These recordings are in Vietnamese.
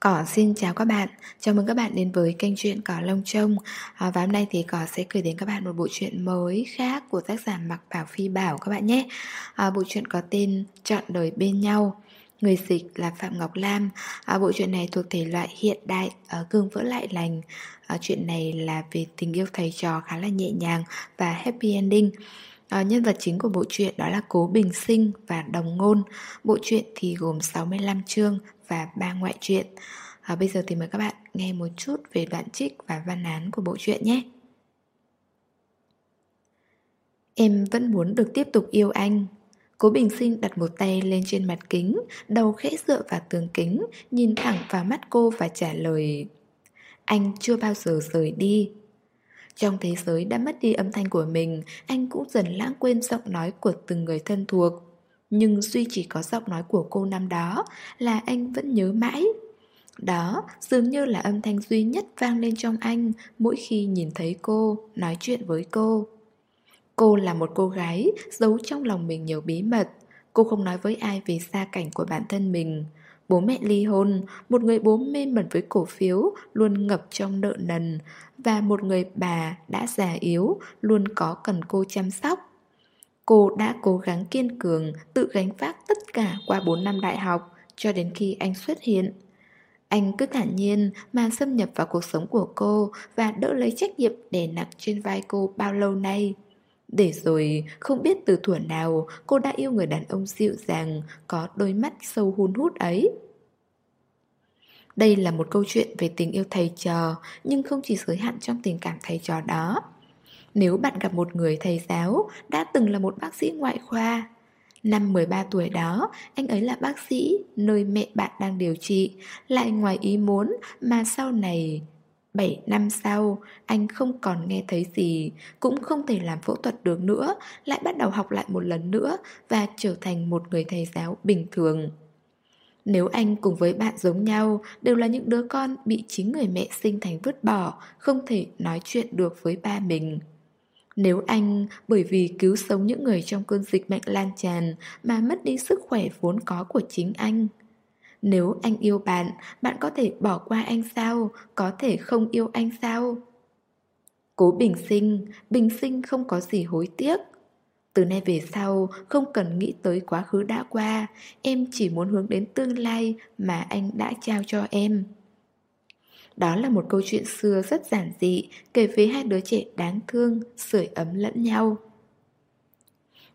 Cỏ xin chào các bạn, chào mừng các bạn đến với kênh truyện Cỏ Lông Trông. À, Và hôm nay thì Cỏ sẽ gửi đến các bạn một bộ truyện mới khác của tác giả Mạc Bảo Phi Bảo các bạn nhé. À, Bộ truyện có tên Chọn đời bên nhau Người dịch là Phạm Ngọc Lam. À, Bộ truyện này thuộc thể loại hiện đại, ờ, ở Cương vỡ lại lành. À, Chuyện này là về tình yêu thầy trò khá là nhẹ nhàng và happy ending. À, nhân vật chính của bộ truyện đó là Cố Bình Sinh và Đồng Ngôn. Bộ truyện thì gồm 65 chương và ba ngoại truyện. À, Bây giờ thì mời các bạn nghe một chút về đoạn trích và văn án của bộ truyện nhé. Em vẫn muốn được tiếp tục yêu anh. Cố Bình Sinh đặt một tay lên trên mặt kính Đầu khẽ dựa vào tường kính Nhìn thẳng vào mắt cô và trả lời Anh chưa bao giờ rời đi. Trong thế giới đã mất đi âm thanh của mình, anh cũng dần lãng quên giọng nói của từng người thân thuộc. Nhưng duy chỉ có giọng nói của cô năm đó là anh vẫn nhớ mãi. Đó dường như là âm thanh duy nhất vang lên trong anh mỗi khi nhìn thấy cô, nói chuyện với cô. Cô là một cô gái giấu trong lòng mình nhiều bí mật. Cô không nói với ai về gia cảnh của bản thân mình. Bố mẹ ly hôn, một người bố mê mẩn với cổ phiếu, luôn ngập trong nợ nần, và một người bà đã già yếu, luôn có cần cô chăm sóc. Cô đã cố gắng kiên cường, tự gánh vác tất cả qua 4 năm đại học, cho đến khi anh xuất hiện. Anh cứ thản nhiên mà xâm nhập vào cuộc sống của cô và đỡ lấy trách nhiệm đè nặng trên vai cô bao lâu nay. Để rồi không biết từ thuở nào cô đã yêu người đàn ông dịu dàng, có đôi mắt sâu hun hút ấy. Đây là một câu chuyện về tình yêu thầy trò, nhưng không chỉ giới hạn trong tình cảm thầy trò đó. Nếu bạn gặp một người thầy giáo đã từng là một bác sĩ ngoại khoa, Năm 13 tuổi đó, anh ấy là bác sĩ, nơi mẹ bạn đang điều trị, lại ngoài ý muốn mà sau này 7 năm sau, anh không còn nghe thấy gì, cũng không thể làm phẫu thuật được nữa, lại bắt đầu học lại một lần nữa và trở thành một người thầy giáo bình thường. Nếu anh cùng với bạn giống nhau, đều là những đứa con bị chính người mẹ sinh thành vứt bỏ, không thể nói chuyện được với ba mình. Nếu anh bởi vì cứu sống những người trong cơn dịch bệnh lan tràn mà mất đi sức khỏe vốn có của chính anh, nếu anh yêu bạn, bạn có thể bỏ qua anh sao? Có thể không yêu anh sao? Cố bình sinh, bình sinh không có gì hối tiếc. Từ nay về sau, không cần nghĩ tới quá khứ đã qua, em chỉ muốn hướng đến tương lai mà anh đã trao cho em. Đó là một câu chuyện xưa rất giản dị, kể về hai đứa trẻ đáng thương, sưởi ấm lẫn nhau.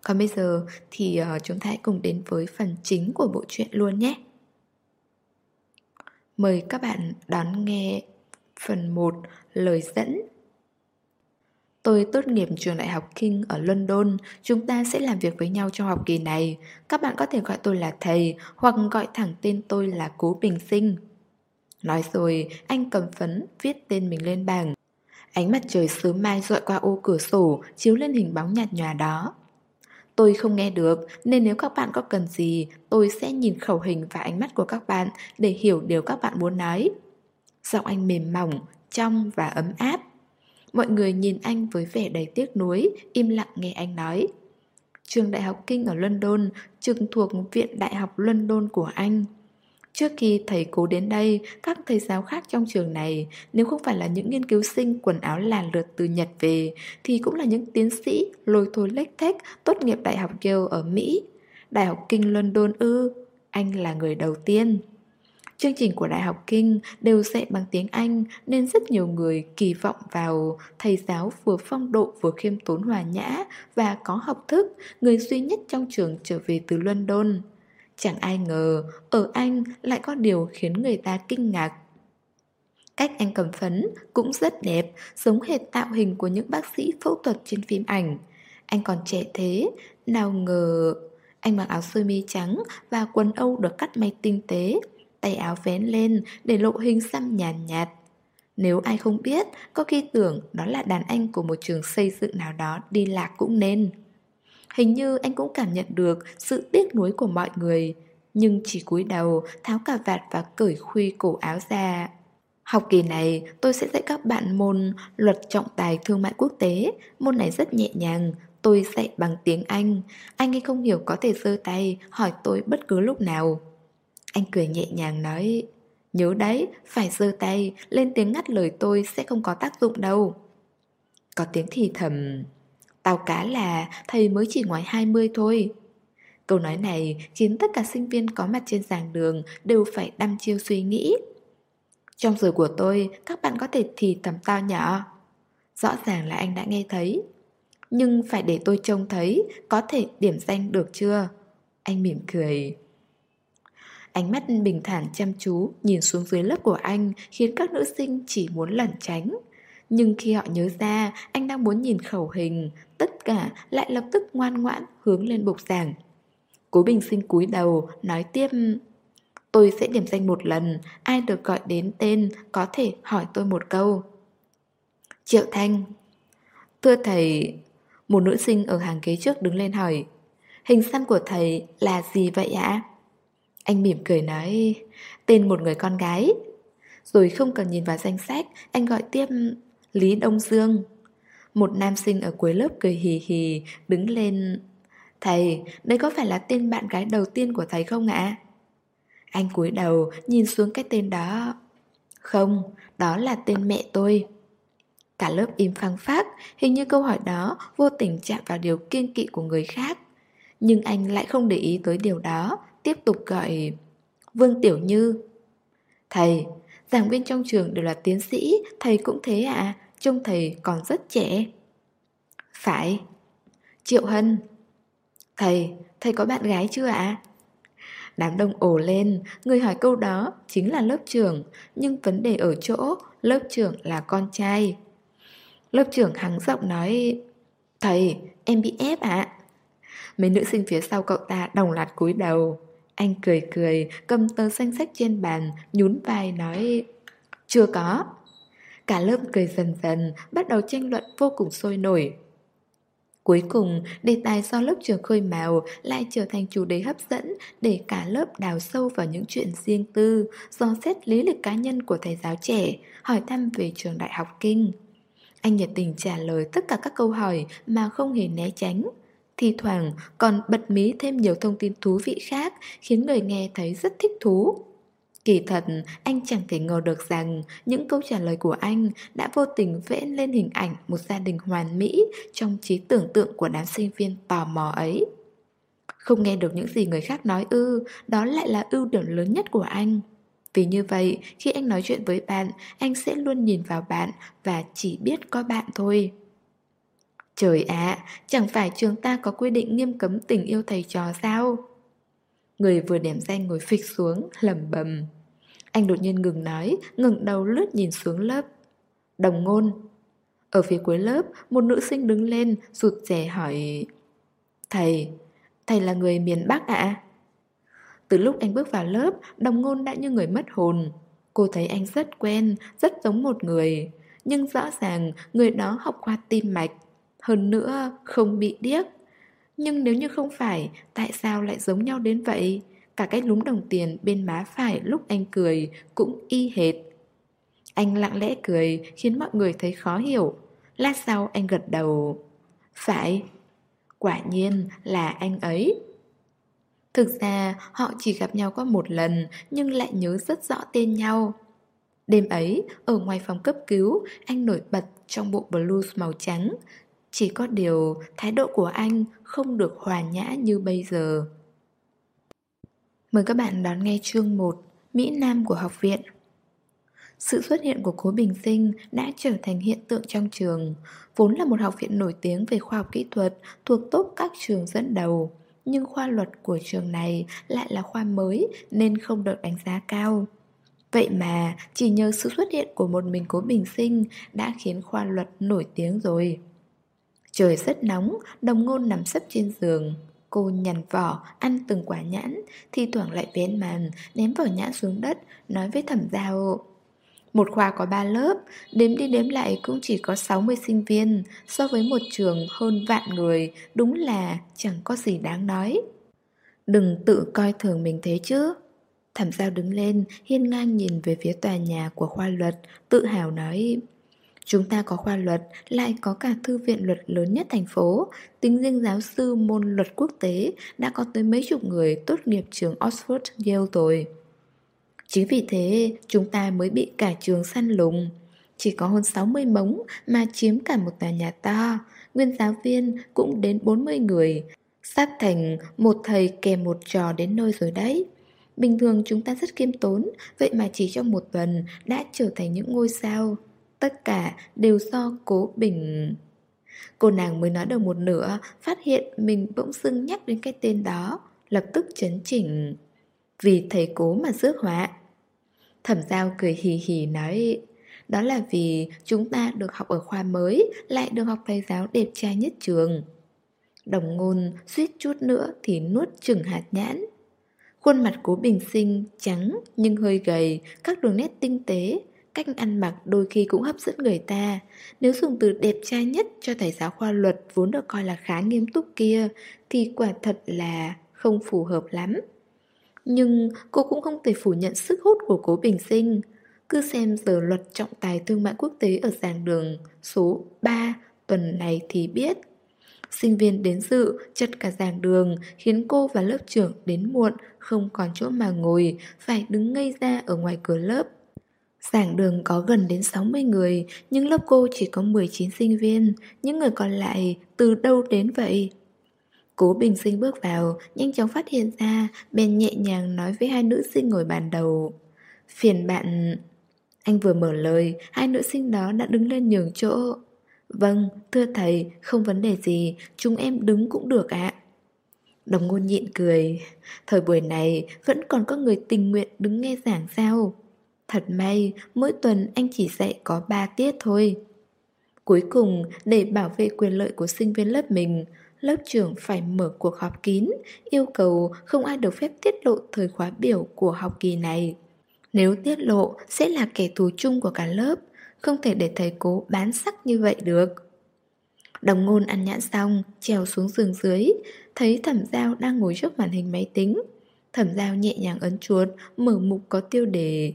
Còn bây giờ thì ờ, chúng ta hãy cùng đến với phần chính của bộ truyện luôn nhé. Mời các bạn đón nghe phần 1 lời dẫn. Tôi tốt nghiệp trường đại học King ở London, chúng ta sẽ làm việc với nhau trong học kỳ này. Các bạn có thể gọi tôi là thầy hoặc gọi thẳng tên tôi là Cố Bình Sinh. Nói rồi, anh cầm phấn viết tên mình lên bảng. Ánh mặt trời sớm mai dọi qua ô cửa sổ, chiếu lên hình bóng nhạt nhòa đó. Tôi không nghe được nên nếu các bạn có cần gì tôi sẽ nhìn khẩu hình và ánh mắt của các bạn để hiểu điều các bạn muốn nói. Giọng anh mềm mỏng, trong và ấm áp. Mọi người nhìn anh với vẻ đầy tiếc nuối, im lặng nghe anh nói. Trường Đại học Kinh ở London trực thuộc Viện Đại học London của Anh. Trước khi thầy cố đến đây, các thầy giáo khác trong trường này, nếu không phải là những nghiên cứu sinh quần áo làn lượt từ Nhật về, thì cũng là những tiến sĩ lôi thôi lếch thếch tốt nghiệp Đại học Yale ở Mỹ. Đại học Kinh London ư, anh là người đầu tiên. Chương trình của Đại học Kinh đều dạy bằng tiếng Anh nên rất nhiều người kỳ vọng vào thầy giáo vừa phong độ vừa khiêm tốn hòa nhã và có học thức, người duy nhất trong trường trở về từ London. Chẳng ai ngờ, ở anh lại có điều khiến người ta kinh ngạc. Cách anh cầm phấn cũng rất đẹp, giống hệt tạo hình của những bác sĩ phẫu thuật trên phim ảnh. Anh còn trẻ thế, nào ngờ... Anh mặc áo sơ mi trắng và quần âu được cắt may tinh tế, tay áo vén lên để lộ hình xăm nhàn nhạt, nhạt. Nếu ai không biết, có khi tưởng đó là đàn anh của một trường xây dựng nào đó đi lạc cũng nên. Hình như anh cũng cảm nhận được sự tiếc nuối của mọi người Nhưng chỉ cúi đầu tháo cà vạt và cởi khuy cổ áo ra. Học kỳ này tôi sẽ dạy các bạn môn luật trọng tài thương mại quốc tế. Môn này rất nhẹ nhàng Tôi dạy bằng tiếng Anh. Anh ấy không hiểu có thể giơ tay hỏi tôi bất cứ lúc nào. Anh cười nhẹ nhàng nói Nhớ đấy, phải giơ tay, lên tiếng ngắt lời tôi sẽ không có tác dụng đâu. Có tiếng thì thầm, tao cá là thầy mới chỉ ngoài 20 thôi. Câu nói này khiến tất cả sinh viên có mặt trên giảng đường đều phải đăm chiêu suy nghĩ. Trong giờ của tôi, các bạn có thể thì thầm to nhỏ. Rõ ràng là anh đã nghe thấy. Nhưng phải để tôi trông thấy, có thể điểm danh được chưa? Anh mỉm cười. Ánh mắt bình thản chăm chú nhìn xuống dưới lớp của anh khiến các nữ sinh chỉ muốn lẩn tránh. Nhưng khi họ nhớ ra anh đang muốn nhìn khẩu hình, tất cả lại lập tức ngoan ngoãn hướng lên bục giảng. Cố bình sinh cúi đầu, nói tiếp Tôi sẽ điểm danh một lần, ai được gọi đến tên có thể hỏi tôi một câu. Triệu Thanh Thưa thầy, một nữ sinh ở hàng ghế trước đứng lên hỏi Hình xăm của thầy là gì vậy ạ? Anh mỉm cười nói Tên một người con gái Rồi không cần nhìn vào danh sách Anh gọi tiếp Lý Đông Dương. Một nam sinh ở cuối lớp cười hì hì Đứng lên. Thầy, đây có phải là tên bạn gái đầu tiên của thầy không ạ? Anh cúi đầu nhìn xuống cái tên đó. Không, đó là tên mẹ tôi. Cả lớp im phăng phát Hình như câu hỏi đó vô tình chạm vào điều kiên kỵ của người khác. Nhưng anh lại không để ý tới điều đó Tiếp tục gọi Vương Tiểu Như. Thầy, giảng viên trong trường đều là tiến sĩ Thầy cũng thế ạ. à? Trông thầy còn rất trẻ Phải Triệu Hân Thầy, thầy có bạn gái chưa ạ? Đám đông ồ lên, người hỏi câu đó chính là lớp trưởng, nhưng vấn đề ở chỗ lớp trưởng là con trai. Lớp trưởng hắng giọng nói, Thầy, em bị ép ạ. Mấy nữ sinh phía sau cậu ta đồng loạt cúi đầu. Anh cười cười, cầm tờ danh sách trên bàn, nhún vai nói, Chưa có. Cả lớp cười dần dần, bắt đầu tranh luận vô cùng sôi nổi. Cuối cùng, đề tài do lớp trường khơi màu lại trở thành chủ đề hấp dẫn để cả lớp đào sâu vào những chuyện riêng tư, do xét lý lịch cá nhân của thầy giáo trẻ, hỏi thăm về trường đại học kinh. Anh nhiệt tình trả lời tất cả các câu hỏi mà không hề né tránh. Thì thoảng còn bật mí thêm nhiều thông tin thú vị khác khiến người nghe thấy rất thích thú. Kỳ thật, anh chẳng thể ngờ được rằng những câu trả lời của anh đã vô tình vẽ lên hình ảnh một gia đình hoàn mỹ trong trí tưởng tượng của đám sinh viên tò mò ấy. Không nghe được những gì người khác nói ư, đó lại là ưu điểm lớn nhất của anh. Vì như vậy, khi anh nói chuyện với bạn, anh sẽ luôn nhìn vào bạn và chỉ biết có bạn thôi. Trời ạ, chẳng phải trường ta có quy định nghiêm cấm tình yêu thầy trò sao? Người vừa điểm danh ngồi phịch xuống, lầm bầm. Anh đột nhiên ngừng nói, ngừng đầu lướt nhìn xuống lớp. Đồng ngôn. Ở phía cuối lớp, một nữ sinh đứng lên, rụt rè hỏi... Thầy, thầy là người miền Bắc ạ? Từ lúc anh bước vào lớp, đồng ngôn đã như người mất hồn. Cô thấy anh rất quen, rất giống một người. Nhưng rõ ràng người đó học qua tim mạch. Hơn nữa, không bị điếc. Nhưng nếu như không phải, tại sao lại giống nhau đến vậy? Cả cái lúm đồng tiền bên má phải lúc anh cười cũng y hệt. Anh lặng lẽ cười khiến mọi người thấy khó hiểu. Lát sau anh gật đầu. Phải, quả nhiên là anh ấy. Thực ra họ chỉ gặp nhau có một lần nhưng lại nhớ rất rõ tên nhau. Đêm ấy, ở ngoài phòng cấp cứu, anh nổi bật trong bộ blues màu trắng. Chỉ có điều thái độ của anh không được hòa nhã như bây giờ. Mời các bạn đón nghe chương 1 Mỹ Nam của học viện. Sự xuất hiện của Cố Bình Sinh đã trở thành hiện tượng trong trường, Vốn là một học viện nổi tiếng về khoa học kỹ thuật, thuộc top các trường dẫn đầu. Nhưng khoa luật của trường này lại là khoa mới nên không được đánh giá cao. Vậy mà chỉ nhờ sự xuất hiện của một mình Cố Bình Sinh đã khiến khoa luật nổi tiếng rồi. Trời rất nóng, đồng ngôn nằm sấp trên giường Cô nhằn vỏ, ăn từng quả nhãn, thi thoảng lại vén màn, ném vỏ nhãn xuống đất, nói với thẩm giao. Một khoa có 3 lớp, đếm đi đếm lại cũng chỉ có 60 sinh viên, so với một trường hơn vạn người, đúng là chẳng có gì đáng nói. Đừng tự coi thường mình thế chứ. Thẩm giao đứng lên, hiên ngang nhìn về phía tòa nhà của khoa luật, tự hào nói Chúng ta có khoa luật, lại có cả thư viện luật lớn nhất thành phố. Tính riêng giáo sư môn luật quốc tế đã có tới mấy chục người tốt nghiệp trường Oxford Yale rồi. Chính vì thế chúng ta mới bị cả trường săn lùng. Chỉ có hơn 60 mống mà chiếm cả một tòa nhà to. Nguyên giáo viên cũng đến 40 người. Sắp thành một thầy kèm một trò đến nơi rồi đấy. Bình thường chúng ta rất kiêm tốn Vậy mà chỉ trong một tuần đã trở thành những ngôi sao. Tất cả đều do cố bình. Cô nàng mới nói được một nửa, Phát hiện mình bỗng dưng nhắc đến cái tên đó, Lập tức chấn chỉnh. Vì thầy cố mà rước họa. Thẩm giao cười hì hì nói, Đó là vì chúng ta được học ở khoa mới, Lại được học thầy giáo đẹp trai nhất trường. Đồng ngôn suýt chút nữa thì nuốt chừng hạt nhãn. Khuôn mặt cố bình sinh trắng nhưng hơi gầy, Các đường nét tinh tế Cách ăn mặc đôi khi cũng hấp dẫn người ta. Nếu dùng từ đẹp trai nhất cho thầy giáo khoa luật Vốn được coi là khá nghiêm túc kia Thì quả thật là không phù hợp lắm. Nhưng cô cũng không thể phủ nhận sức hút của cố bình sinh. Cứ xem giờ luật trọng tài thương mại quốc tế ở giảng đường số 3 tuần này thì biết. Sinh viên đến dự, chật cả giảng đường, khiến cô và lớp trưởng đến muộn, không còn chỗ mà ngồi, phải đứng ngây ra ở ngoài cửa lớp. Giảng đường có gần đến 60 người, nhưng lớp cô chỉ có 19 sinh viên, những người còn lại từ đâu đến vậy? Cố bình sinh bước vào, nhanh chóng phát hiện ra, bèn nhẹ nhàng nói với hai nữ sinh ngồi bàn đầu. Phiền bạn... Anh vừa mở lời, hai nữ sinh đó đã đứng lên nhường chỗ. Vâng, thưa thầy, không vấn đề gì, chúng em đứng cũng được ạ. Đồng ngôn nhịn cười, thời buổi này vẫn còn có người tình nguyện đứng nghe giảng sao. Thật may, mỗi tuần anh chỉ dạy có 3 tiết thôi. Cuối cùng, để bảo vệ quyền lợi của sinh viên lớp mình, lớp trưởng phải mở cuộc họp kín, yêu cầu không ai được phép tiết lộ thời khóa biểu của học kỳ này. Nếu tiết lộ sẽ là kẻ thù chung của cả lớp, không thể để thầy cố bán sắc như vậy được Đồng ngôn ăn nhãn xong Trèo xuống giường dưới Thấy thẩm giao đang ngồi trước màn hình máy tính Thẩm giao nhẹ nhàng ấn chuột Mở mục có tiêu đề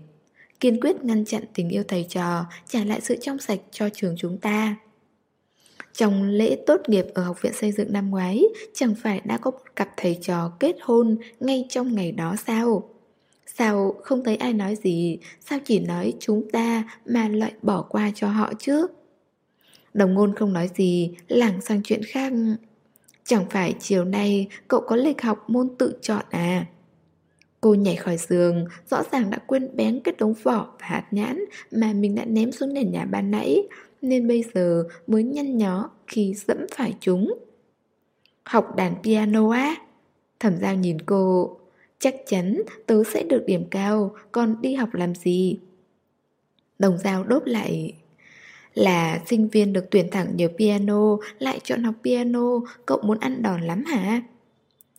Kiên quyết ngăn chặn tình yêu thầy trò Trả lại sự trong sạch cho trường chúng ta. Trong lễ tốt nghiệp ở Học viện Xây dựng năm ngoái, chẳng phải đã có một cặp thầy trò kết hôn ngay trong ngày đó sao? Sao không thấy ai nói gì? Sao chỉ nói chúng ta Mà loại bỏ qua cho họ chứ? Đồng ngôn không nói gì Lảng sang chuyện khác. Chẳng phải chiều nay Cậu có lịch học môn tự chọn à? Cô nhảy khỏi giường, Rõ ràng đã quên bén cái đống vỏ và hạt nhãn Mà mình đã ném xuống nền nhà ban nãy. Nên bây giờ mới nhăn nhó Khi dẫm phải chúng. Học đàn piano á. Thẩm giao nhìn cô. Chắc chắn tớ sẽ được điểm cao, Còn đi học làm gì? Đồng giao đốt lại. Là sinh viên được tuyển thẳng nhờ piano, Lại chọn học piano, Cậu muốn ăn đòn lắm hả?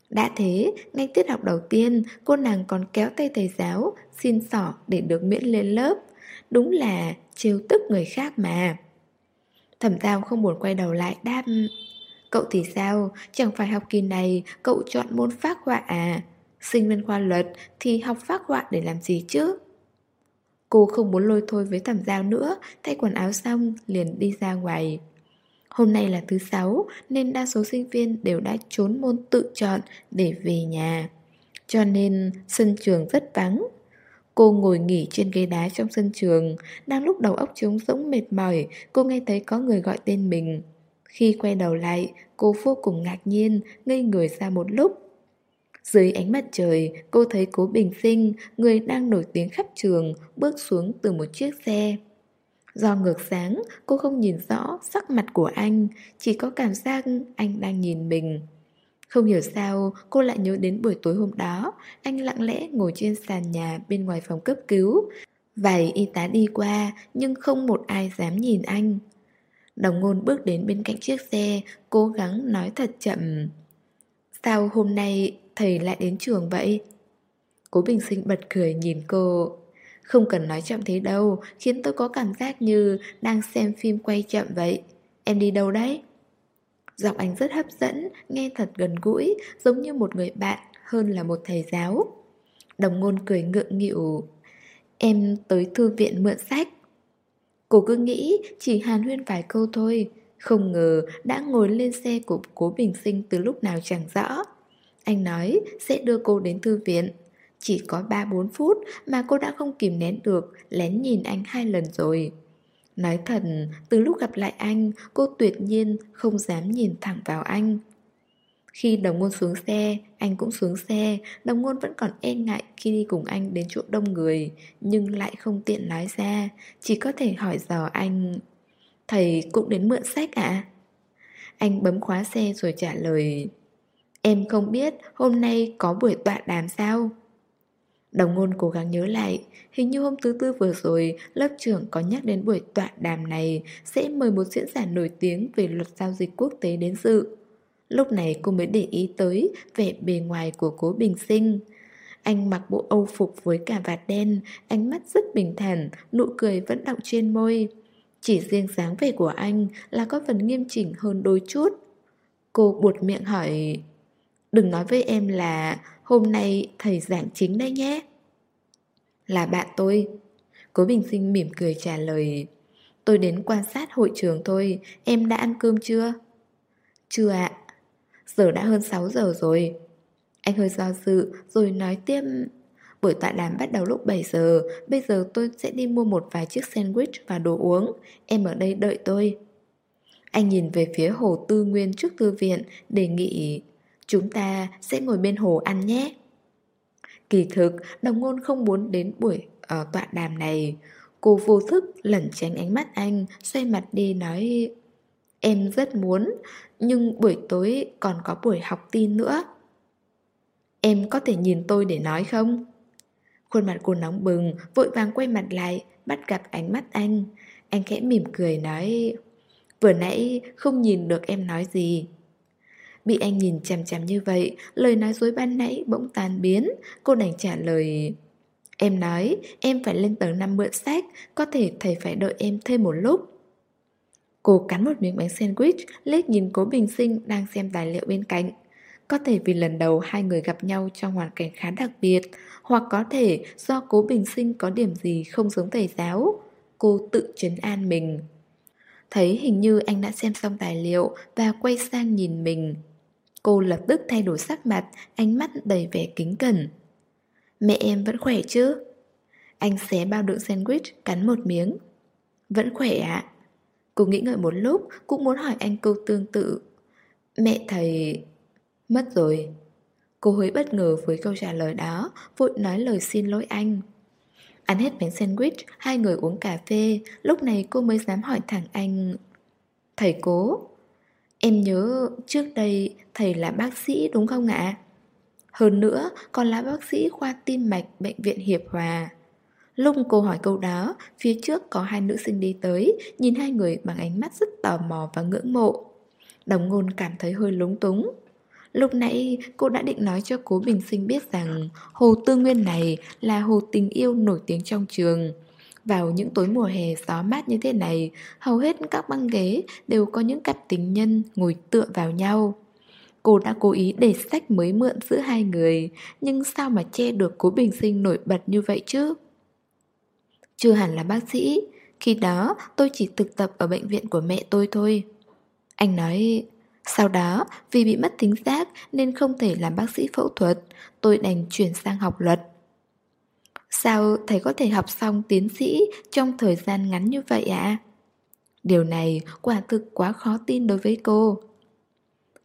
Đã thế, ngay tiết học đầu tiên Cô nàng còn kéo tay thầy giáo Xin sỏ để được miễn lên lớp Đúng là trêu tức người khác mà Thẩm giao không buồn quay đầu lại đáp Cậu thì sao, chẳng phải học kỳ này Cậu chọn môn phác họa à Sinh viên khoa luật thì học phác họa để làm gì chứ? Cô không muốn lôi thôi với thẩm giao nữa, thay quần áo xong liền đi ra ngoài. Hôm nay là thứ sáu nên đa số sinh viên đều đã trốn môn tự chọn để về nhà. Cho nên sân trường rất vắng. Cô ngồi nghỉ trên ghế đá trong sân trường, đang lúc đầu óc trống rỗng mệt mỏi, cô nghe thấy có người gọi tên mình. Khi quay đầu lại, cô vô cùng ngạc nhiên, ngây người ra một lúc. Dưới ánh mặt trời, cô thấy cố bình sinh, người đang nổi tiếng khắp trường, bước xuống từ một chiếc xe. Do ngược sáng, cô không nhìn rõ sắc mặt của anh, chỉ có cảm giác anh đang nhìn mình. Không hiểu sao, cô lại nhớ đến buổi tối hôm đó, anh lặng lẽ ngồi trên sàn nhà bên ngoài phòng cấp cứu. Vài y tá đi qua, nhưng không một ai dám nhìn anh. Đồng ngôn bước đến bên cạnh chiếc xe, cố gắng nói thật chậm. Sao hôm nay thầy lại đến trường vậy? Cố Bình Sinh bật cười nhìn cô không cần nói chậm thế đâu Khiến tôi có cảm giác như đang xem phim quay chậm vậy. Em đi đâu đấy? Giọng anh rất hấp dẫn, nghe thật gần gũi Giống như một người bạn hơn là một thầy giáo. Đồng ngôn cười ngượng nghịu. Em tới thư viện mượn sách. Cô cứ nghĩ chỉ hàn huyên vài câu thôi. Không ngờ đã ngồi lên xe của cố bình sinh từ lúc nào chẳng rõ. Anh nói sẽ đưa cô đến thư viện. Chỉ có 3-4 phút mà cô đã không kìm nén được, lén nhìn anh hai lần rồi. Nói thật, từ lúc gặp lại anh, cô tuyệt nhiên không dám nhìn thẳng vào anh. Khi đồng ngôn xuống xe, anh cũng xuống xe, đồng ngôn vẫn còn e ngại khi đi cùng anh đến chỗ đông người, nhưng lại không tiện nói ra, chỉ có thể hỏi dò anh. Thầy cũng đến mượn sách ạ? À? Anh bấm khóa xe rồi trả lời. Em không biết hôm nay có buổi tọa đàm sao? Đồng ngôn cố gắng nhớ lại, hình như hôm thứ tư vừa rồi, lớp trưởng có nhắc đến buổi tọa đàm này sẽ mời một diễn giả nổi tiếng về luật giao dịch quốc tế đến dự. Lúc này cô mới để ý tới vẻ bề ngoài của cố bình sinh. Anh mặc bộ âu phục với cà vạt đen, ánh mắt rất bình thản, nụ cười vẫn đọng trên môi. Chỉ riêng dáng vẻ của anh là có phần nghiêm chỉnh hơn đôi chút. Cô buột miệng hỏi, đừng nói với em là hôm nay thầy giảng chính đấy nhé. Là bạn tôi. Cố Bình Sinh mỉm cười trả lời, tôi đến quan sát hội trường thôi, em đã ăn cơm chưa? Chưa ạ. Giờ đã hơn 6 giờ rồi Anh hơi do dự rồi nói tiếp Buổi tọa đàm bắt đầu lúc 7 giờ Bây giờ tôi sẽ đi mua một vài chiếc sandwich và đồ uống Em ở đây đợi tôi Anh nhìn về phía hồ tư nguyên trước thư viện Đề nghị Chúng ta sẽ ngồi bên hồ ăn nhé. Kỳ thực, Đồng ngôn không muốn đến buổi ở tọa đàm này. Cô vô thức lẩn tránh ánh mắt anh, Xoay mặt đi nói, Em rất muốn, Nhưng buổi tối còn có buổi học tin nữa. Em có thể nhìn tôi để nói không? Khuôn mặt cô nóng bừng, Vội vàng quay mặt lại, Bắt gặp ánh mắt anh. Anh khẽ mỉm cười nói, Vừa nãy không nhìn được em nói gì. Bị anh nhìn chằm chằm như vậy Lời nói dối ban nãy bỗng tan biến Cô đành trả lời Em nói em phải lên tầng 5 mượn sách Có thể thầy phải đợi em thêm một lúc Cô cắn một miếng bánh sandwich, liếc nhìn cố bình sinh đang xem tài liệu bên cạnh. Có thể vì lần đầu hai người gặp nhau trong hoàn cảnh khá đặc biệt, hoặc có thể do cố bình sinh có điểm gì không giống thầy giáo. Cô tự chấn an mình. Thấy hình như anh đã xem xong tài liệu và quay sang nhìn mình. Cô lập tức thay đổi sắc mặt, ánh mắt đầy vẻ kính cẩn. Mẹ em vẫn khỏe chứ? Anh xé bao đựng sandwich, cắn một miếng. Vẫn khỏe ạ. À? Cô nghĩ ngợi một lúc Cũng muốn hỏi anh câu tương tự Mẹ thầy... Mất rồi Cô hơi bất ngờ với câu trả lời đó Vội nói lời xin lỗi anh Ăn hết bánh sandwich Hai người uống cà phê Lúc này cô mới dám hỏi thẳng anh Thầy cố Em nhớ trước đây thầy là bác sĩ đúng không ạ? Hơn nữa còn là bác sĩ khoa tim mạch Bệnh viện Hiệp Hòa Lúc cô hỏi câu đó, phía trước có hai nữ sinh đi tới, nhìn hai người bằng ánh mắt rất tò mò và ngưỡng mộ. Đồng ngôn cảm thấy hơi lúng túng. Lúc nãy cô đã định nói cho cố bình sinh biết rằng hồ tư nguyên này là hồ tình yêu nổi tiếng trong trường. Vào những tối mùa hè gió mát như thế này, hầu hết các băng ghế đều có những cặp tình nhân ngồi tựa vào nhau. Cô đã cố ý để sách mới mượn giữa hai người, nhưng sao mà che được cố bình sinh nổi bật như vậy chứ? Chưa hẳn là bác sĩ Khi đó tôi chỉ thực tập ở bệnh viện của mẹ tôi thôi Anh nói Sau đó vì bị mất tính giác Nên không thể làm bác sĩ phẫu thuật Tôi đành chuyển sang học luật Sao thầy có thể học xong tiến sĩ Trong thời gian ngắn như vậy ạ? À? Điều này quả thực quá khó tin đối với cô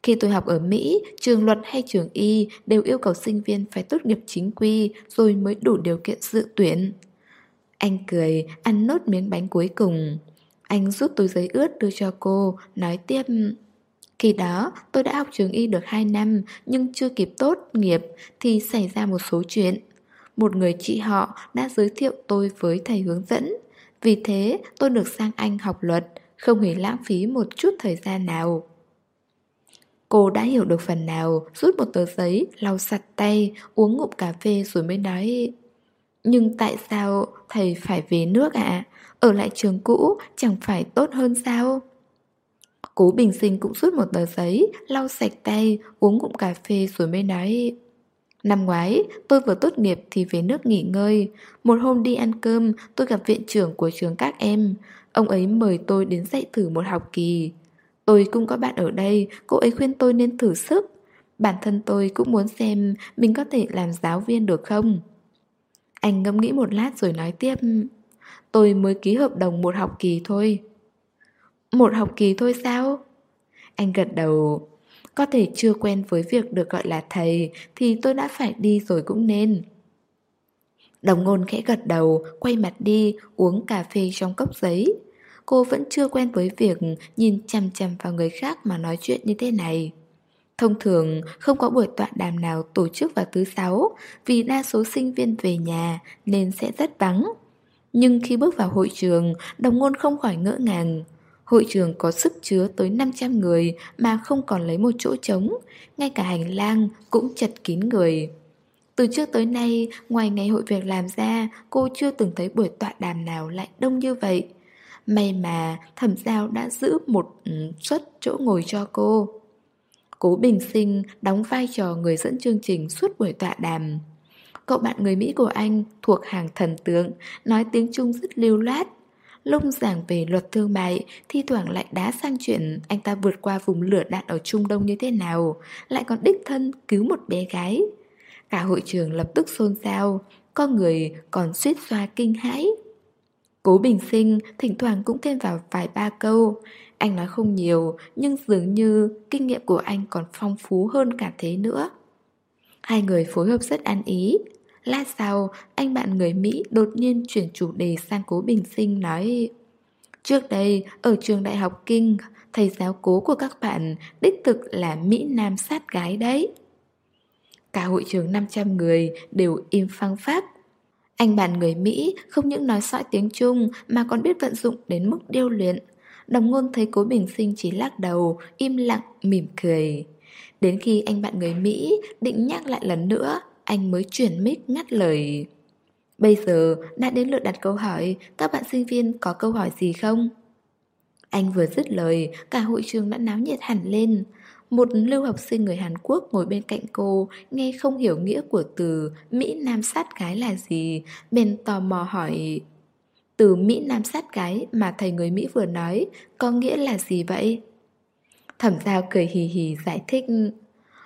khi tôi học ở Mỹ, trường luật hay trường y đều yêu cầu sinh viên phải tốt nghiệp chính quy rồi mới đủ điều kiện dự tuyển. Anh cười, ăn nốt miếng bánh cuối cùng. Anh rút túi giấy ướt đưa cho cô, nói tiếp Khi đó tôi đã học trường y được 2 năm nhưng chưa kịp tốt nghiệp thì xảy ra một số chuyện. Một người chị họ đã giới thiệu tôi với thầy hướng dẫn. Vì thế tôi được sang Anh học luật, không hề lãng phí một chút thời gian nào. Cô đã hiểu được phần nào, rút một tờ giấy, lau sạch tay, uống ngụm cà phê rồi mới nói nhưng tại sao thầy phải về nước ạ? À? Ở lại trường cũ chẳng phải tốt hơn sao? Cố bình sinh cũng rút một tờ giấy, lau sạch tay, uống ngụm cà phê rồi mới nói Năm ngoái, tôi vừa tốt nghiệp thì về nước nghỉ ngơi. Một hôm đi ăn cơm, tôi gặp viện trưởng của trường các em. Ông ấy mời tôi đến dạy thử một học kỳ. Tôi cũng có bạn ở đây, cô ấy khuyên tôi nên thử sức. Bản thân tôi cũng muốn xem mình có thể làm giáo viên được không. Anh ngẫm nghĩ một lát rồi nói tiếp. Tôi mới ký hợp đồng một học kỳ thôi. Một học kỳ thôi sao? Anh gật đầu. Có thể chưa quen với việc được gọi là thầy Thì tôi đã phải đi rồi cũng nên Đồng ngôn khẽ gật đầu Quay mặt đi Uống cà phê trong cốc giấy Cô vẫn chưa quen với việc Nhìn chằm chằm vào người khác mà nói chuyện như thế này Thông thường không có buổi tọa đàm nào tổ chức vào thứ sáu vì đa số sinh viên về nhà nên sẽ rất vắng. Nhưng khi bước vào hội trường, đồng ngôn không khỏi ngỡ ngàng. Hội trường có sức chứa tới 500 người mà không còn lấy một chỗ trống, ngay cả hành lang cũng chật kín người. Từ trước tới nay, ngoài ngày hội việc làm ra, cô chưa từng thấy buổi tọa đàm nào lại đông như vậy. May mà thẩm giao đã giữ một ừ, suất chỗ ngồi cho cô. Cố Bình Sinh đóng vai trò người dẫn chương trình suốt buổi tọa đàm. Cậu bạn người Mỹ của anh thuộc hàng thần tượng, nói tiếng Trung rất lưu loát. Lúc giảng về luật thương mại, thi thoảng lại đá sang chuyện anh ta vượt qua vùng lửa đạn ở Trung Đông như thế nào, lại còn đích thân cứu một bé gái. Cả hội trường lập tức xôn xao, có người còn suýt xoa kinh hãi. Cố Bình Sinh thỉnh thoảng cũng thêm vào vài ba câu, anh nói không nhiều, nhưng dường như kinh nghiệm của anh còn phong phú hơn cả thế nữa. Hai người phối hợp rất ăn ý. Lát sau, anh bạn người Mỹ đột nhiên chuyển chủ đề sang cố bình sinh nói Trước đây, ở trường đại học Kinh, thầy giáo cố của các bạn đích thực là Mỹ Nam sát gái đấy. Cả hội trường 500 người đều im phăng phát. Anh bạn người Mỹ không những nói sõi tiếng Trung mà còn biết vận dụng đến mức điêu luyện, Đồng ngôn thấy cố bình sinh chỉ lắc đầu, im lặng, mỉm cười. Đến khi anh bạn người Mỹ định nhắc lại lần nữa, anh mới chuyển mic ngắt lời. Bây giờ đã đến lượt đặt câu hỏi, các bạn sinh viên có câu hỏi gì không? Anh vừa dứt lời, cả hội trường đã náo nhiệt hẳn lên. Một lưu học sinh người Hàn Quốc ngồi bên cạnh cô, nghe không hiểu nghĩa của từ Mỹ Nam sát gái là gì, bèn tò mò hỏi từ Mỹ Nam sát gái mà thầy người Mỹ vừa nói có nghĩa là gì vậy? Thẩm giao cười hì hì giải thích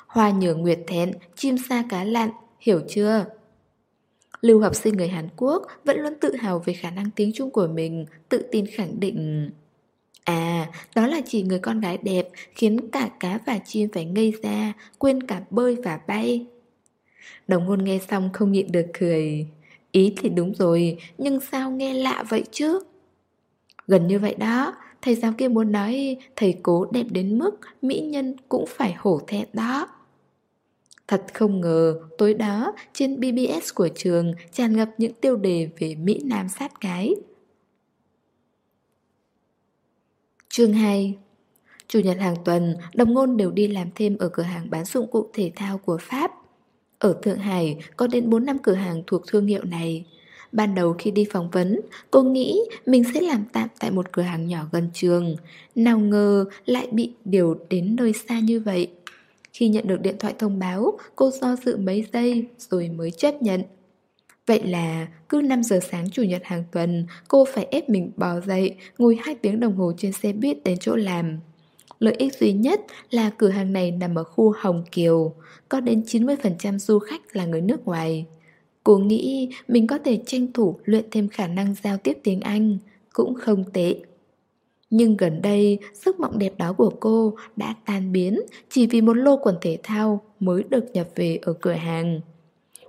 Hoa nhờ nguyệt thẹn, chim sa cá lặn, hiểu chưa? Lưu học sinh người Hàn Quốc vẫn luôn tự hào về khả năng tiếng Trung của mình, tự tin khẳng định À, đó là chỉ người con gái đẹp khiến cả cá và chim phải ngây ra, quên cả bơi và bay. Đồng ngôn nghe xong không nhịn được cười. Ý thì đúng rồi, nhưng sao nghe lạ vậy chứ? Gần như vậy đó, thầy giáo kia muốn nói thầy cố đẹp đến mức mỹ nhân cũng phải hổ thẹn đó. Thật không ngờ, tối đó trên BBS của trường tràn ngập những tiêu đề về Mỹ Nam sát gái. Chương 2 Chủ nhật hàng tuần, đồng ngôn đều đi làm thêm ở cửa hàng bán dụng cụ thể thao của Pháp. Ở Thượng Hải có đến 4 năm cửa hàng thuộc thương hiệu này. Ban đầu khi đi phỏng vấn, cô nghĩ mình sẽ làm tạm tại một cửa hàng nhỏ gần trường. Nào ngờ lại bị điều đến nơi xa như vậy. Khi nhận được điện thoại thông báo, cô do dự mấy giây rồi mới chấp nhận. Vậy là cứ 5 giờ sáng chủ nhật hàng tuần, cô phải ép mình bò dậy, ngồi 2 tiếng đồng hồ trên xe buýt đến chỗ làm. Lợi ích duy nhất là cửa hàng này nằm ở khu Hồng Kiều, có đến 90% du khách là người nước ngoài. Cô nghĩ mình có thể tranh thủ luyện thêm khả năng giao tiếp tiếng Anh, cũng không tệ. Nhưng gần đây, giấc mộng đẹp đó của cô đã tan biến chỉ vì một lô quần thể thao mới được nhập về ở cửa hàng.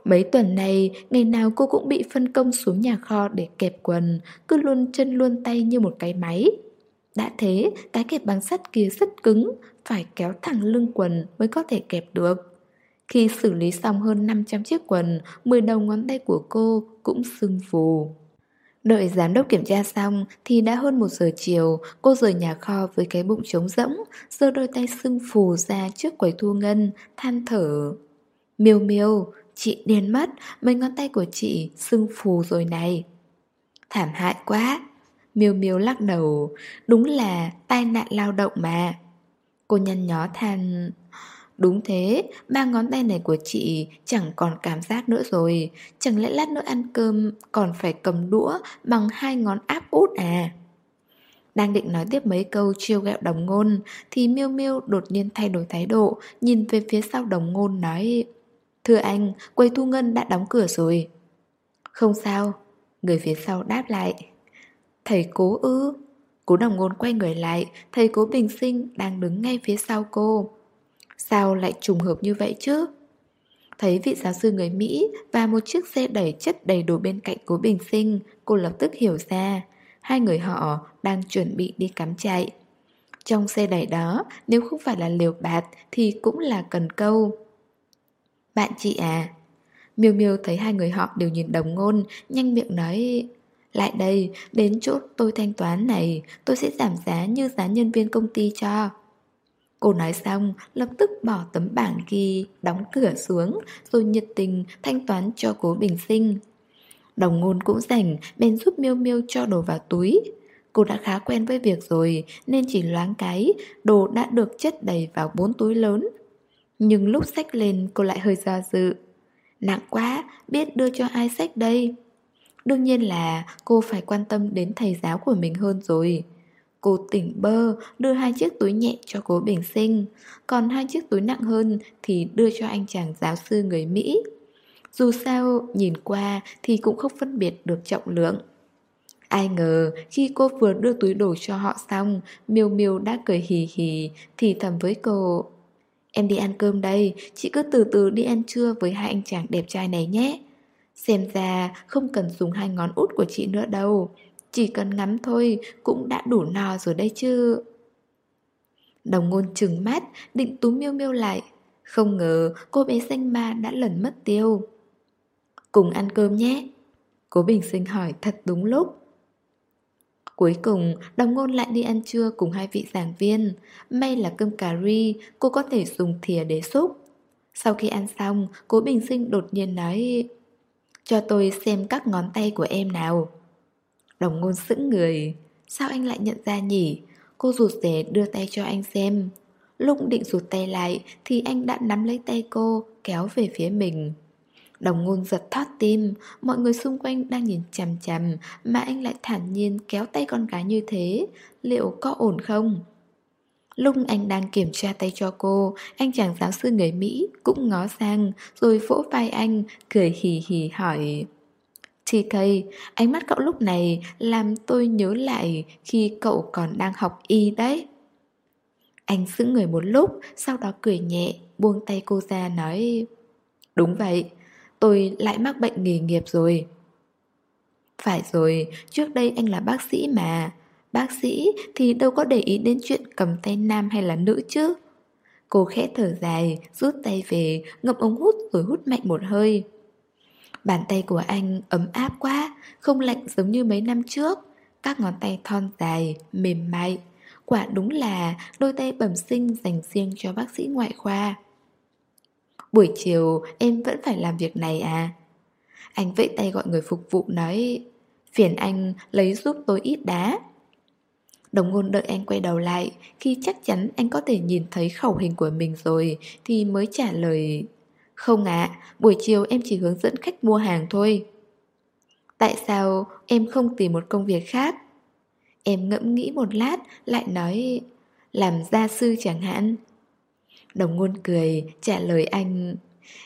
Mấy tuần này, ngày nào cô cũng bị phân công xuống nhà kho để kẹp quần, cứ luôn chân luôn tay như một cái máy. Đã thế, cái kẹp bằng sắt kia rất cứng, phải kéo thẳng lưng quần mới có thể kẹp được. Khi xử lý xong hơn 500 chiếc quần, 10 đầu ngón tay của cô cũng sưng phù. Đợi giám đốc kiểm tra xong thì đã hơn một giờ chiều, cô rời nhà kho với cái bụng trống rỗng, giơ đôi tay sưng phù ra trước quầy thu ngân, than thở. Miêu miêu, chị điên mất, mấy ngón tay của chị sưng phù rồi này. Thảm hại quá. Miêu miêu lắc đầu, đúng là tai nạn lao động mà. Cô nhăn nhó than... Đúng thế, ba ngón tay này của chị chẳng còn cảm giác nữa rồi Chẳng lẽ lát nữa ăn cơm còn phải cầm đũa bằng hai ngón áp út à Đang định nói tiếp mấy câu chiêu gẹo đồng ngôn Thì miêu miêu đột nhiên thay đổi thái độ Nhìn về phía sau đồng ngôn nói Thưa anh, quầy thu ngân đã đóng cửa rồi Không sao, người phía sau đáp lại. Thầy cố ư? Cố đồng ngôn quay người lại, thầy cố bình sinh đang đứng ngay phía sau cô. Sao lại trùng hợp như vậy chứ? Thấy vị giáo sư người Mỹ và một chiếc xe đẩy chất đầy đồ bên cạnh cố bình sinh, cô lập tức hiểu ra. Hai người họ đang chuẩn bị đi cắm chạy. Trong xe đẩy đó, nếu không phải là liều bạt thì cũng là cần câu. Bạn chị à? Miêu Miêu thấy hai người họ đều nhìn đồng ngôn, nhanh miệng nói Lại đây, đến chỗ tôi thanh toán này, tôi sẽ giảm giá như giá nhân viên công ty cho. Cô nói xong, lập tức bỏ tấm bảng ghi, đóng cửa xuống, rồi nhiệt tình thanh toán cho cố bình sinh. Đồng ngôn cũng rảnh, bèn giúp miêu miêu cho đồ vào túi. Cô đã khá quen với việc rồi, nên chỉ loáng cái, đồ đã được chất đầy vào bốn túi lớn. Nhưng lúc xách lên cô lại hơi do dự. Nặng quá, biết đưa cho ai xách đây? Đương nhiên là cô phải quan tâm đến thầy giáo của mình hơn rồi. Cô tỉnh bơ đưa hai chiếc túi nhẹ cho cố bình sinh Còn hai chiếc túi nặng hơn thì đưa cho anh chàng giáo sư người Mỹ. Dù sao nhìn qua thì cũng không phân biệt được trọng lượng. Ai ngờ khi cô vừa đưa túi đồ cho họ xong Miêu Miêu đã cười hì hì thì thầm với cô Em đi ăn cơm đây, chị cứ từ từ đi ăn trưa với hai anh chàng đẹp trai này nhé. Xem ra không cần dùng hai ngón út của chị nữa đâu chỉ cần ngắm thôi cũng đã đủ no rồi đây chứ. Đồng ngôn trừng mắt Định túm miêu miêu lại. Không ngờ cô bé xanh ma đã lần mất tiêu. Cùng ăn cơm nhé. Cố Bình Sinh hỏi thật đúng lúc. Cuối cùng, đồng ngôn lại đi ăn trưa cùng hai vị giảng viên. May là cơm cà ri, cô có thể dùng thìa để xúc. Sau khi ăn xong, cố Bình Sinh đột nhiên nói Cho tôi xem các ngón tay của em nào. Đồng ngôn sững người. Sao anh lại nhận ra nhỉ? Cô rụt rè đưa tay cho anh xem. Lúc định rụt tay lại Thì anh đã nắm lấy tay cô, Kéo về phía mình. Đồng ngôn giật thót tim. Mọi người xung quanh đang nhìn chằm chằm Mà anh lại thản nhiên kéo tay con gái như thế. Liệu có ổn không? Lúc anh đang kiểm tra tay cho cô, Anh chàng giáo sư người Mỹ cũng ngó sang, Rồi vỗ vai anh, Cười hì hì hỏi. TK, ánh mắt cậu lúc này làm tôi nhớ lại khi cậu còn đang học y đấy. Anh giữ người một lúc, sau đó cười nhẹ, buông tay cô ra nói Đúng vậy, tôi lại mắc bệnh nghề nghiệp rồi. Phải rồi, trước đây anh là bác sĩ mà. Bác sĩ thì đâu có để ý đến chuyện cầm tay nam hay là nữ chứ. Cô khẽ thở dài, rút tay về, ngậm ống hút rồi hút mạnh một hơi. Bàn tay của anh ấm áp quá, không lạnh giống như mấy năm trước. Các ngón tay thon dài, mềm mại. Quả đúng là đôi tay bẩm sinh dành riêng cho bác sĩ ngoại khoa. Buổi chiều em vẫn phải làm việc này à? Anh vẫy tay gọi người phục vụ nói Phiền anh lấy giúp tôi ít đá Đồng ngôn đợi anh quay đầu lại Khi chắc chắn anh có thể nhìn thấy khẩu hình của mình rồi Thì mới trả lời không ạ, buổi chiều em chỉ hướng dẫn khách mua hàng thôi. Tại sao em không tìm một công việc khác? Em ngẫm nghĩ một lát, lại nói làm gia sư chẳng hạn. Đồng ngôn cười, trả lời anh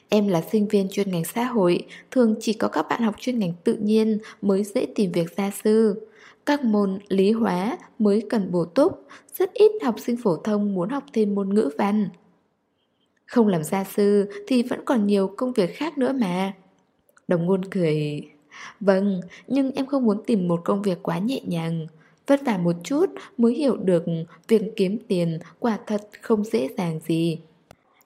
Em là sinh viên chuyên ngành xã hội, thường chỉ có các bạn học chuyên ngành tự nhiên mới dễ tìm việc gia sư. Các môn lý hóa mới cần bổ túc, rất ít học sinh phổ thông muốn học thêm môn ngữ văn. Không làm gia sư thì vẫn còn nhiều công việc khác nữa mà. Đồng ngôn cười. Vâng, nhưng em không muốn tìm một công việc quá nhẹ nhàng. Vất vả một chút mới hiểu được việc kiếm tiền quả thật không dễ dàng gì.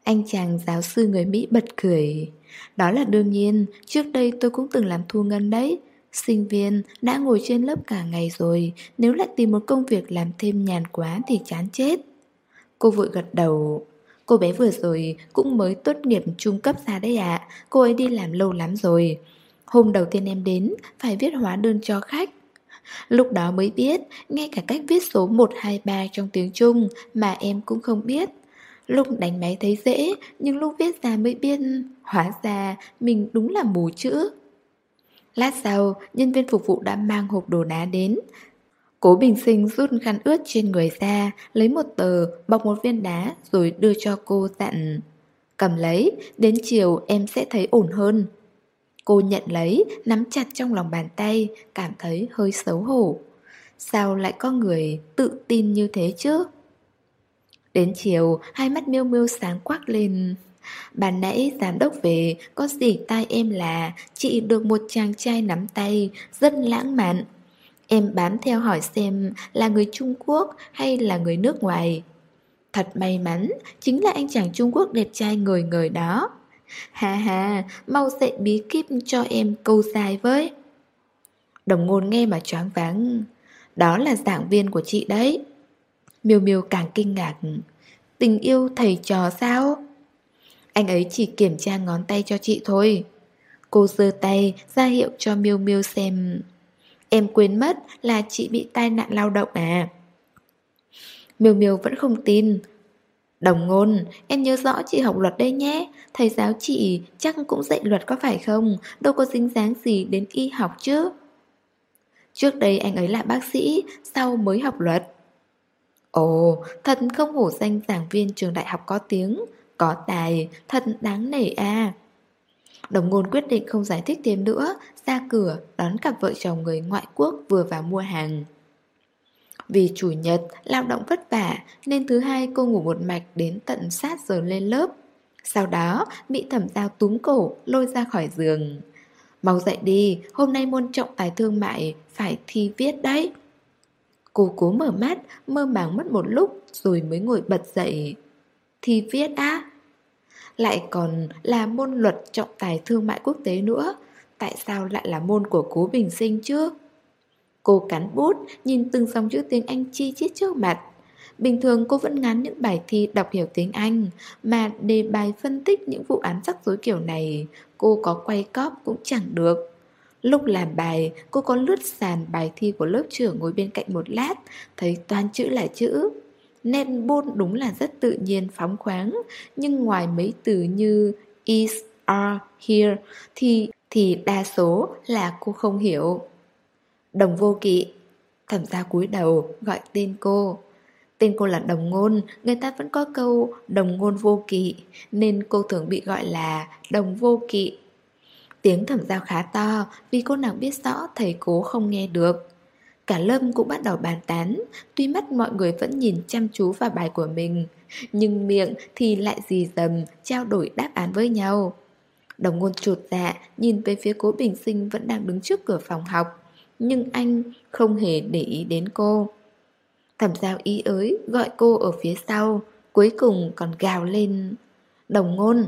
Anh chàng giáo sư người Mỹ bật cười. Đó là đương nhiên, trước đây tôi cũng từng làm thu ngân đấy. Sinh viên đã ngồi trên lớp cả ngày rồi Nếu lại tìm một công việc làm thêm nhàn quá thì chán chết. Cô vội gật đầu. Cô bé vừa rồi cũng mới tốt nghiệp trung cấp ra đấy ạ. Cô ấy đi làm lâu lắm rồi. Hôm đầu tiên em đến Phải viết hóa đơn cho khách. Lúc đó mới biết Ngay cả cách viết số 123 trong tiếng Trung Mà em cũng không biết. Lúc đánh máy thấy dễ Nhưng lúc viết ra mới biết Hóa ra mình đúng là mù chữ. Lát sau, nhân viên phục vụ đã mang hộp đồ đá đến. Cố bình sinh rút khăn ướt trên người ra, lấy một tờ, bọc một viên đá rồi đưa cho cô dặn. Cầm lấy, đến chiều em sẽ thấy ổn hơn. Cô nhận lấy, nắm chặt trong lòng bàn tay, cảm thấy hơi xấu hổ. Sao lại có người tự tin như thế chứ? Đến chiều, hai mắt miêu miêu sáng quắc lên. Bà nãy giám đốc về, có gì tai em là chị được một chàng trai nắm tay, rất lãng mạn. Em bám theo hỏi xem là người Trung Quốc hay là người nước ngoài. Thật may mắn, chính là anh chàng Trung Quốc đẹp trai người người đó. Hà hà, mau dạy bí kíp cho em câu dài với. Đồng ngôn nghe mà choáng váng. Đó là giảng viên của chị đấy. Miêu Miêu càng kinh ngạc. Tình yêu thầy trò sao? Anh ấy chỉ kiểm tra ngón tay cho chị thôi. Cô giơ tay ra hiệu cho Miêu Miêu xem. Em quên mất là chị bị tai nạn lao động à? Miêu Miêu vẫn không tin. Đồng ngôn, em nhớ rõ chị học luật đây nhé. Thầy giáo chị chắc cũng dạy luật có phải không? Đâu có dính dáng gì đến y học chứ. Trước đây anh ấy là bác sĩ, sau mới học luật. Ồ, thật không hổ danh giảng viên trường đại học có tiếng, có tài, thật đáng nể à. Đồng ngôn quyết định không giải thích thêm nữa, ra cửa đón cặp vợ chồng người ngoại quốc vừa vào mua hàng. Vì chủ nhật, lao động vất vả nên thứ hai cô ngủ một mạch đến tận sát giờ lên lớp. Sau đó, bị thẩm giao túm cổ, lôi ra khỏi giường. Mau dậy đi, hôm nay môn trọng tài thương mại phải thi viết đấy. Cô cố mở mắt, mơ màng mất một lúc rồi mới ngồi bật dậy. Thi viết á? Lại còn là môn luật trọng tài thương mại quốc tế nữa. Tại sao lại là môn của cố bình sinh chứ? Cô cắn bút, nhìn từng dòng chữ tiếng Anh chi chít trước mặt. Bình thường cô vẫn ngắn những bài thi đọc hiểu tiếng Anh, mà đề bài phân tích những vụ án rắc rối kiểu này, cô có quay cóp cũng chẳng được. Lúc làm bài, cô có lướt sàn bài thi của lớp trưởng ngồi bên cạnh một lát, thấy toàn chữ là chữ. Nét bôn đúng là rất tự nhiên phóng khoáng, nhưng ngoài mấy từ như is, are, here thì thì đa số là cô không hiểu. Đồng vô kỵ Thẩm gia cúi đầu gọi tên cô. Tên cô là đồng ngôn Người ta vẫn có câu đồng ngôn vô kỵ Nên cô thường bị gọi là đồng vô kỵ. Tiếng thẩm giao khá to Vì cô nàng biết rõ thầy cố không nghe được. Cả lâm cũng bắt đầu bàn tán Tuy mắt mọi người vẫn nhìn chăm chú vào bài của mình Nhưng miệng thì lại dì dầm Trao đổi đáp án với nhau Đồng ngôn chuột dạ Nhìn về phía cố bình sinh vẫn đang đứng trước cửa phòng học nhưng anh không hề để ý đến cô. Thẩm giao ý ới gọi cô ở phía sau, cuối cùng còn gào lên. Đồng ngôn.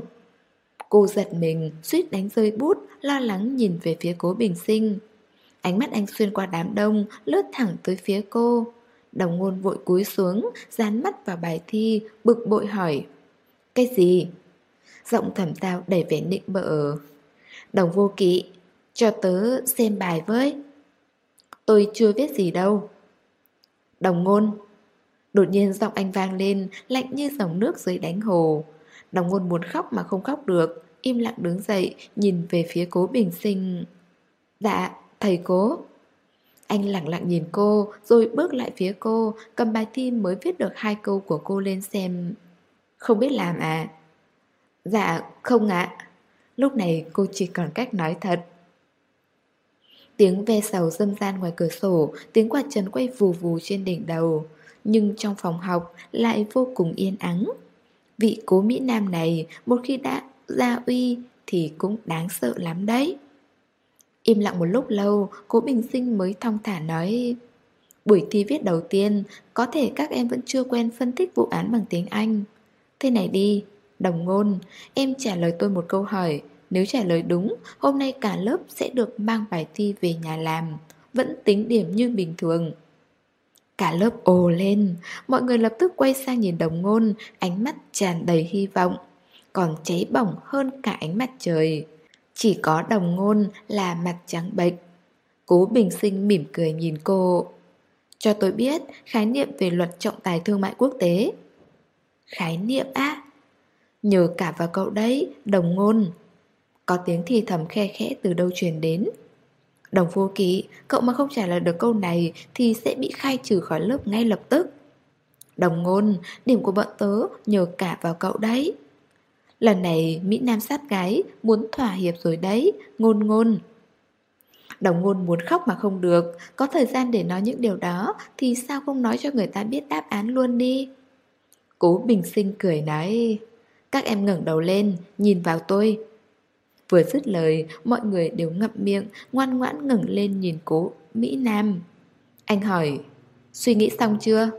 Cô giật mình, suýt đánh rơi bút, lo lắng nhìn về phía cố bình sinh. Ánh mắt anh xuyên qua đám đông, lướt thẳng tới phía cô. Đồng ngôn vội cúi xuống, dán mắt vào bài thi, bực bội hỏi. Cái gì? Giọng thẩm tao đẩy vẻ nịnh bợ. Đồng vô kỵ, cho tớ xem bài với. Tôi chưa viết gì đâu Đồng ngôn Đột nhiên giọng anh vang lên Lạnh như dòng nước dưới đánh hồ Đồng ngôn muốn khóc mà không khóc được Im lặng đứng dậy Nhìn về phía cố bình sinh Dạ thầy cố Anh lặng lặng nhìn cô Rồi bước lại phía cô Cầm bài thi mới viết được hai câu của cô lên xem Không biết làm à Dạ không ạ Lúc này cô chỉ còn cách nói thật Tiếng ve sầu dâm gian ngoài cửa sổ, tiếng quạt trần quay vù vù trên đỉnh đầu. Nhưng trong phòng học lại vô cùng yên ắng. Vị cố Mỹ Nam này một khi đã ra uy thì cũng đáng sợ lắm đấy. Im lặng một lúc lâu, cố bình sinh mới thong thả nói Buổi thi viết đầu tiên, có thể các em vẫn chưa quen phân tích vụ án bằng tiếng Anh. Thế này đi, đồng ngôn, em trả lời tôi một câu hỏi, nếu trả lời đúng, hôm nay cả lớp sẽ được mang bài thi về nhà làm, vẫn tính điểm như bình thường. Cả lớp ồ lên, mọi người lập tức quay sang nhìn đồng ngôn, ánh mắt tràn đầy hy vọng, còn cháy bỏng hơn cả ánh mặt trời. Chỉ có đồng ngôn là mặt trắng bệnh Cố bình sinh mỉm cười nhìn cô. Cho tôi biết khái niệm về luật trọng tài thương mại quốc tế. Khái niệm á? Nhờ cả vào cậu đấy, đồng ngôn. Có tiếng thì thầm khe khẽ từ đâu truyền đến Đồng vô ký cậu mà không trả lời được câu này thì sẽ bị khai trừ khỏi lớp ngay lập tức. Đồng ngôn, điểm của bọn tớ nhờ cả vào cậu đấy. Lần này, Mỹ Nam sát gái, Muốn thỏa hiệp rồi đấy, Ngôn ngôn. Đồng ngôn muốn khóc mà không được, Có thời gian để nói những điều đó, Thì sao không nói cho người ta biết đáp án luôn đi? Cố bình sinh cười nói, Các em ngẩng đầu lên, Nhìn vào tôi. Vừa dứt lời, Mọi người đều ngậm miệng, Ngoan ngoãn ngẩng lên nhìn cố Mỹ Nam. Anh hỏi, Suy nghĩ xong chưa?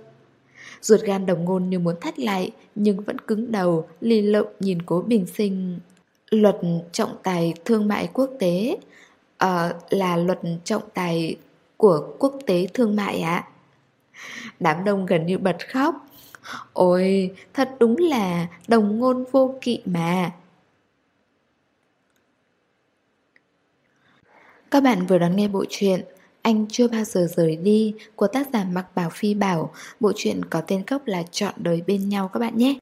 Ruột gan đồng ngôn như muốn thắt lại Nhưng vẫn cứng đầu Lì lộn nhìn cố bình sinh. Luật trọng tài thương mại quốc tế. Uh, Là luật trọng tài của quốc tế thương mại ạ. Đám đông gần như bật khóc. Ôi, thật đúng là đồng ngôn vô kỵ mà. Các bạn vừa đón nghe bộ truyện anh chưa bao giờ rời đi của tác giả Mặc Bảo Phi Bảo. Bộ truyện có tên gốc là Chọn đời bên nhau các bạn nhé.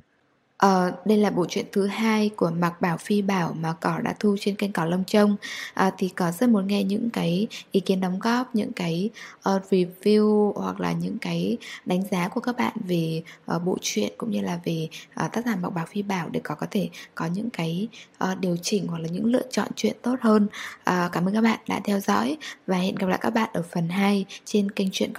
Ờ, đây là bộ truyện thứ hai của Mạc Bảo Phi Bảo mà Cỏ đã thu trên kênh Cỏ Lông Trông. À, Thì Cỏ rất muốn nghe những cái ý kiến đóng góp, những cái uh, review hoặc là những cái đánh giá của các bạn về uh, bộ truyện cũng như là về uh, tác giả Mạc Bảo Phi Bảo để Cỏ có thể có những cái uh, điều chỉnh hoặc là những lựa chọn chuyện tốt hơn. Uh, Cảm ơn các bạn đã theo dõi và hẹn gặp lại các bạn ở phần 2 trên kênh truyện